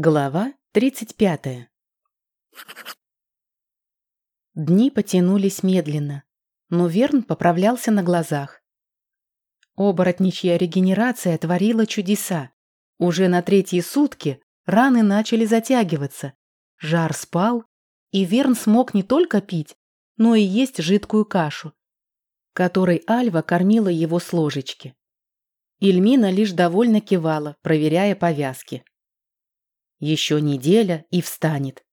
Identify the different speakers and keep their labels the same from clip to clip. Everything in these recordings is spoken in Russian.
Speaker 1: Глава 35. Дни потянулись медленно, но Верн поправлялся на глазах. Оборотничья регенерация творила чудеса. Уже на третьи сутки раны начали затягиваться, жар спал, и Верн смог не только пить, но и есть жидкую кашу, которой Альва кормила его с ложечки. Ильмина лишь довольно кивала, проверяя повязки. Еще неделя и встанет.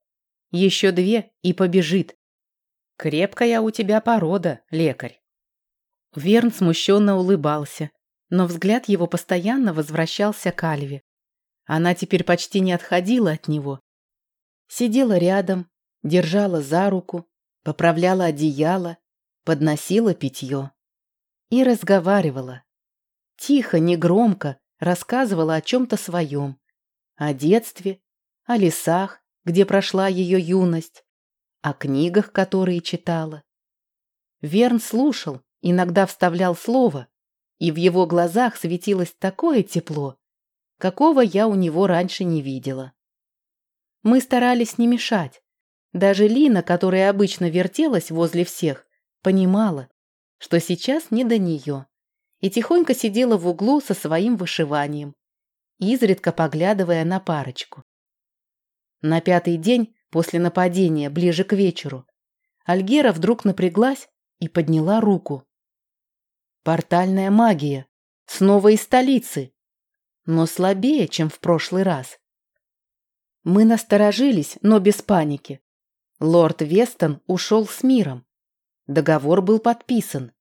Speaker 1: Еще две и побежит. Крепкая у тебя порода, лекарь. Верн смущенно улыбался, но взгляд его постоянно возвращался к Альве. Она теперь почти не отходила от него. Сидела рядом, держала за руку, поправляла одеяло, подносила питье. И разговаривала. Тихо, негромко рассказывала о чем-то своем о детстве, о лесах, где прошла ее юность, о книгах, которые читала. Верн слушал, иногда вставлял слово, и в его глазах светилось такое тепло, какого я у него раньше не видела. Мы старались не мешать. Даже Лина, которая обычно вертелась возле всех, понимала, что сейчас не до нее, и тихонько сидела в углу со своим вышиванием, изредка поглядывая на парочку. На пятый день после нападения, ближе к вечеру, Альгера вдруг напряглась и подняла руку. Портальная магия, снова из столицы, но слабее, чем в прошлый раз. Мы насторожились, но без паники. Лорд Вестон ушел с миром. Договор был подписан.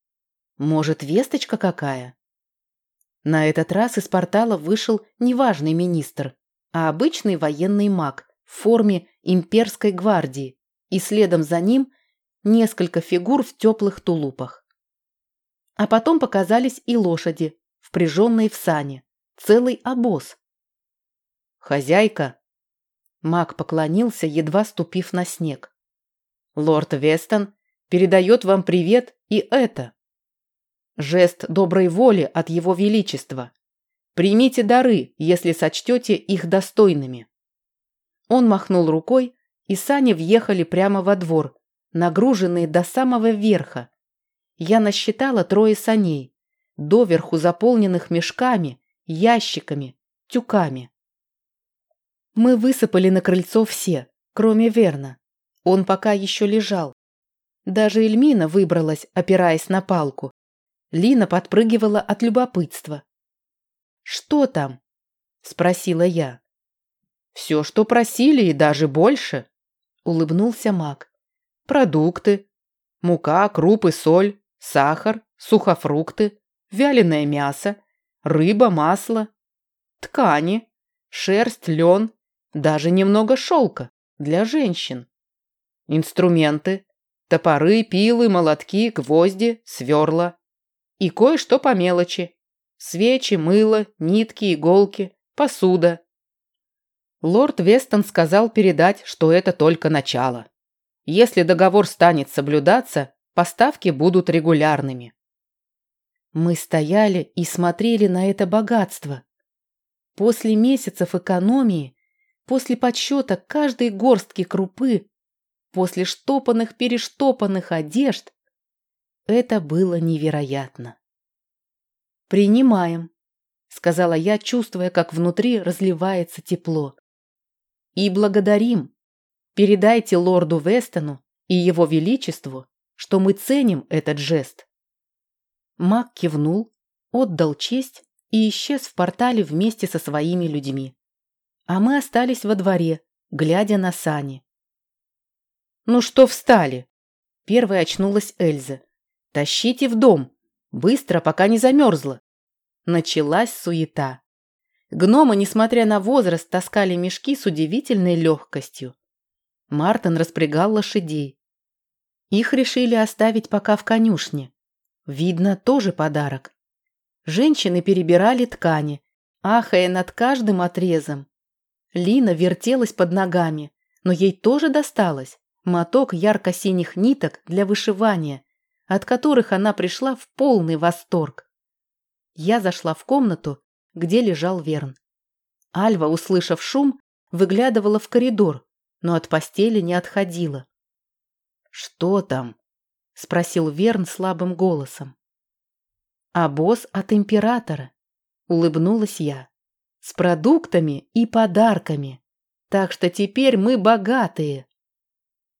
Speaker 1: Может, весточка какая? На этот раз из портала вышел не важный министр, а обычный военный маг в форме имперской гвардии, и следом за ним несколько фигур в теплых тулупах. А потом показались и лошади, впряженные в сани, целый обоз. «Хозяйка!» Маг поклонился, едва ступив на снег. «Лорд Вестон передает вам привет и это!» Жест доброй воли от его величества. Примите дары, если сочтете их достойными. Он махнул рукой, и сани въехали прямо во двор, нагруженные до самого верха. Я насчитала трое саней, доверху заполненных мешками, ящиками, тюками. Мы высыпали на крыльцо все, кроме Верна. Он пока еще лежал. Даже Эльмина выбралась, опираясь на палку, Лина подпрыгивала от любопытства. «Что там?» – спросила я. «Все, что просили, и даже больше», – улыбнулся маг. «Продукты. Мука, крупы, соль, сахар, сухофрукты, вяленое мясо, рыба, масло, ткани, шерсть, лен, даже немного шелка для женщин. Инструменты, топоры, пилы, молотки, гвозди, сверла, и кое-что по мелочи. Свечи, мыло, нитки, иголки, посуда. Лорд Вестон сказал передать, что это только начало. Если договор станет соблюдаться, поставки будут регулярными. Мы стояли и смотрели на это богатство. После месяцев экономии, после подсчета каждой горстки крупы, после штопанных-перештопанных одежд, это было невероятно. «Принимаем», — сказала я, чувствуя, как внутри разливается тепло. «И благодарим. Передайте лорду Вестону и его величеству, что мы ценим этот жест». Мак кивнул, отдал честь и исчез в портале вместе со своими людьми. А мы остались во дворе, глядя на сани. «Ну что встали?» Первой очнулась Эльза. «Тащите в дом! Быстро, пока не замерзла!» Началась суета. Гномы, несмотря на возраст, таскали мешки с удивительной легкостью. Мартин распрягал лошадей. Их решили оставить пока в конюшне. Видно, тоже подарок. Женщины перебирали ткани, ахая над каждым отрезом. Лина вертелась под ногами, но ей тоже досталось моток ярко-синих ниток для вышивания, от которых она пришла в полный восторг. Я зашла в комнату, где лежал Верн. Альва, услышав шум, выглядывала в коридор, но от постели не отходила.
Speaker 2: «Что там?» — спросил Верн слабым голосом.
Speaker 1: «А босс от императора», — улыбнулась я, — «с продуктами и подарками. Так что теперь мы богатые».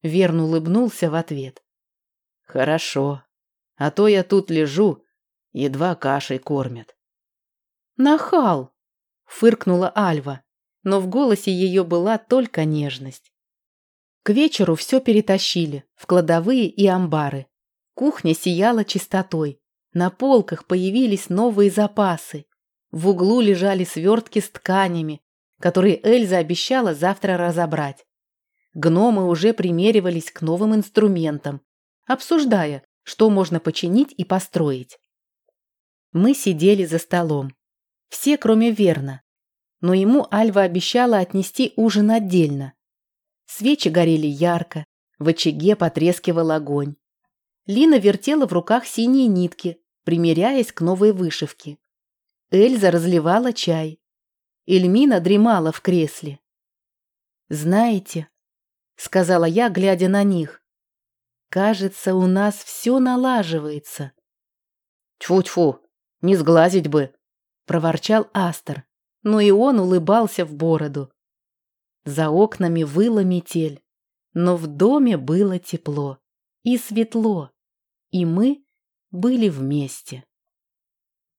Speaker 1: Верн улыбнулся в ответ.
Speaker 2: «Хорошо. А то я тут лежу, едва кашей кормят».
Speaker 1: «Нахал!» — фыркнула Альва, но в голосе ее была только нежность. К вечеру все перетащили в кладовые и амбары. Кухня сияла чистотой. На полках появились новые запасы. В углу лежали свертки с тканями, которые Эльза обещала завтра разобрать. Гномы уже примеривались к новым инструментам, обсуждая, что можно починить и построить. Мы сидели за столом. Все, кроме Верна. Но ему Альва обещала отнести ужин отдельно. Свечи горели ярко, в очаге потрескивал огонь. Лина вертела в руках синие нитки, примеряясь к новой вышивке. Эльза разливала чай. Эльмина дремала в кресле. «Знаете», — сказала я, глядя на них, Кажется, у нас все налаживается.
Speaker 2: Тьфу-тьфу, не сглазить бы,
Speaker 1: проворчал Астер, но и он улыбался в бороду. За окнами выла метель, но в доме было тепло и светло, и мы были вместе.